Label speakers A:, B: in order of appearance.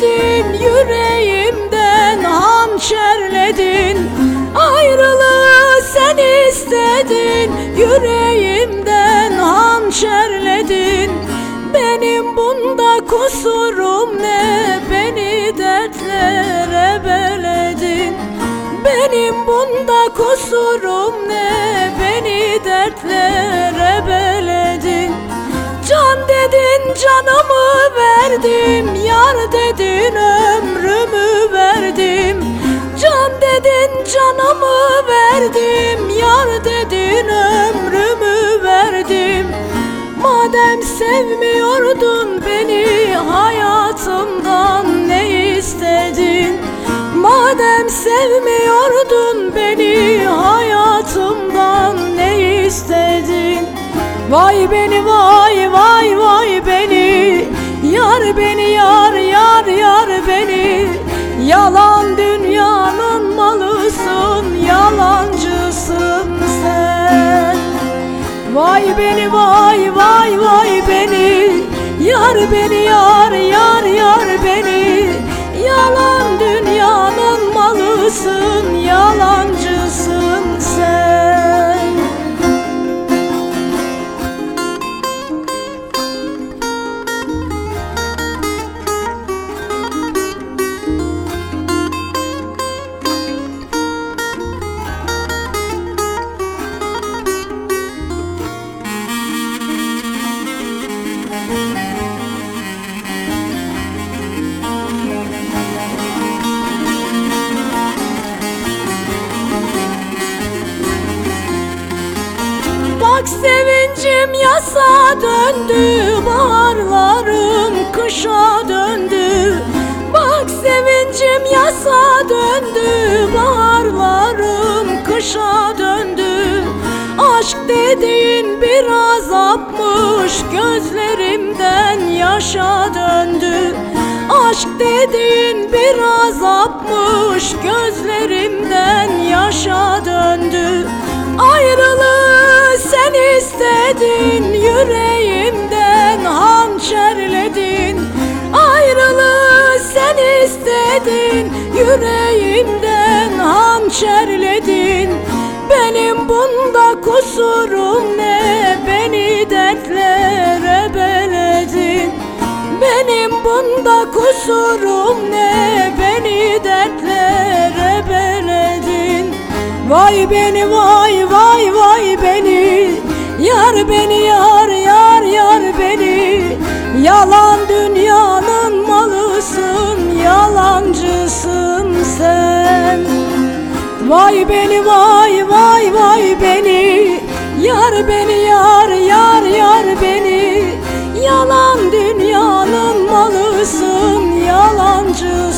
A: istedin yüreğimden hançerledin. Ayrılığı sen istedin yüreğimden hançerledin. Benim bunda kusurum ne beni dertlere beledin. Benim bunda kusurum ne beni dertlere sevmiyordun beni hayatımdan ne istedin? Madem sevmiyordun beni hayatımdan ne istedin? Vay beni vay vay vay beni Yar beni yar yar yar beni. Yalan dünyanın Vay beni vay vay vay beni. Yar beni yar yar yar beni Bak sevincim yasa döndü Baharlarım kışa döndü. Bak sevincim yasa döndü Baharlarım kışa döndü. Aşk dediğin bir azapmış Gözlerimden yaşa döndü. Aşk dediğin bir azapmış Gözlerimden yaşa döndü. Ayrılığı sen istedin Yüreğimden hançerledin. Ayrılığı sen istedin Yüreğimden hançerledin. Benim bunda kusurum ne Beni dertlere beledin. Benim bunda kusurum ne Beni dertlere beledin. Vay beni vay vay vay Vay beni vay vay vay beni. Yar beni yar yar yar beni. Yalan dünyanın malısın Yalancısın